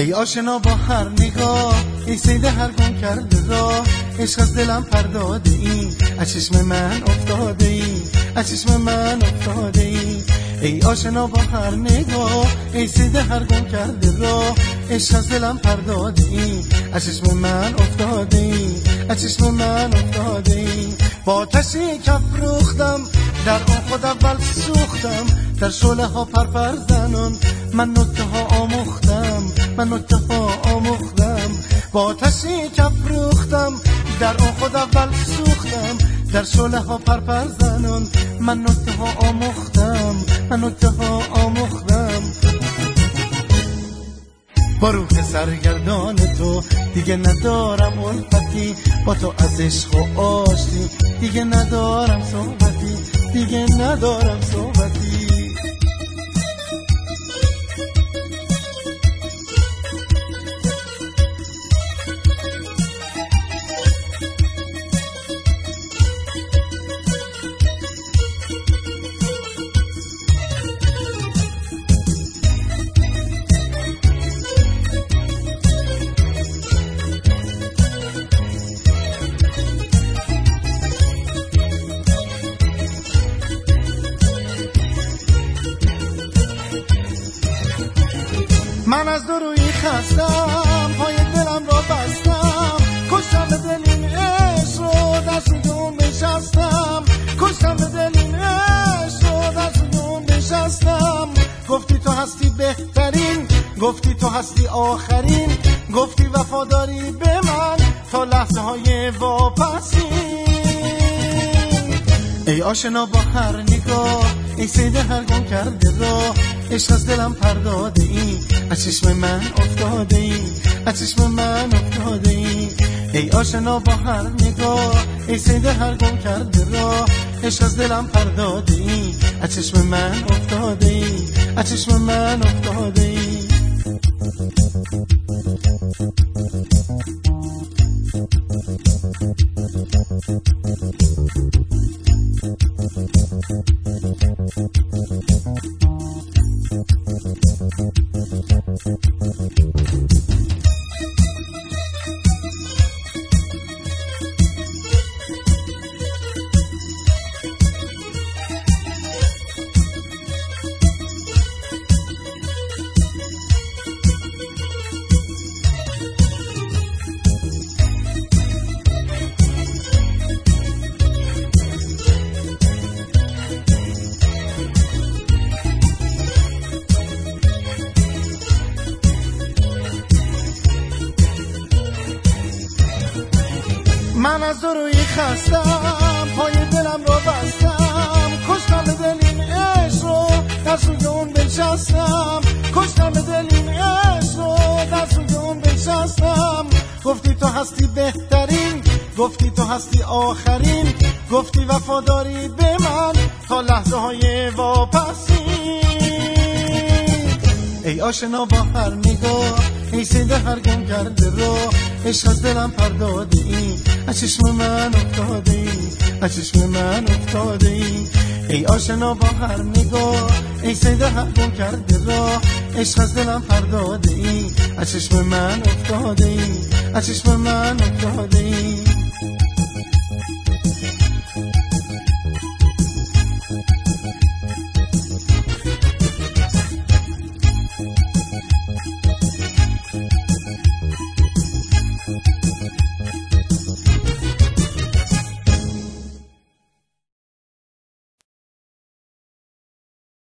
ای آشنا با هر نگاه ای سید هر گم کرده راه. عشق از دلم پرداده ای از چشم من افتاده ای از چشم من افتاده ای. ای آشنا با هر نگاه ای سید هر گم کرده راه. عشق از دلم پرداده ای از چشم من افتاده ای از چشم من افتاده ای. با تشی کف روختم در آن خود اول سوختم. در شله ها پرپر زنان من نکته ها آموختم. من ها آموختم. با تشی کف روختم در آن خود اول سوختم. در شله ها پرپر زنان من نکته ها آموختم. من نکته ها آموختم. با روح سرگردان تو دیگه ندارم الفتی. با تو از عشق و آشتی دیگه ندارم صحبتی. دیگه ندارم صحبتی. من از دو روی خستم پای دلم را بستم. کشتم به دل این عشق رو سوی اون بشستم کشتم به دل این عشق رو سوی اون بشستم گفتی تو هستی بهترین گفتی تو هستی آخرین. گفتی وفاداری به من تا لحظه های واپسین. ای آشنا با هر نگاه ای سید هر گم کرده راه. عشق از دلم پرداده ای؟ از چشم من افتاده ای؟ از چشم من افتاده ای؟ ای آشنا با هر نگاه ای سید هر گم کرده راه عشق از دلم پرداده ای؟ از چشم من افتاده ای از چشم من افتاده ای؟ من از روی خستم پای دلم رو بستم. کشتم به دل این عشق رو در سوی اون بنشستم. کشتم به دل این عشق رو سوی اون گفتی تو هستی بهترین گفتی تو هستی آخرین. گفتی وفاداری به من تا لحظه های واپسین. ای آشنا با هر نگاه ای سیده هر گم کرده رو. عشق از دلم پرداده ای. از چشم من افتاده ای. از چشم من افتاده ای. ای آشنا با هر نگاه. ای سیده هر گم کرده رو. عشق از دلم پرداده ای. از چشم من افتاده ای. از چشم من افتاده ای.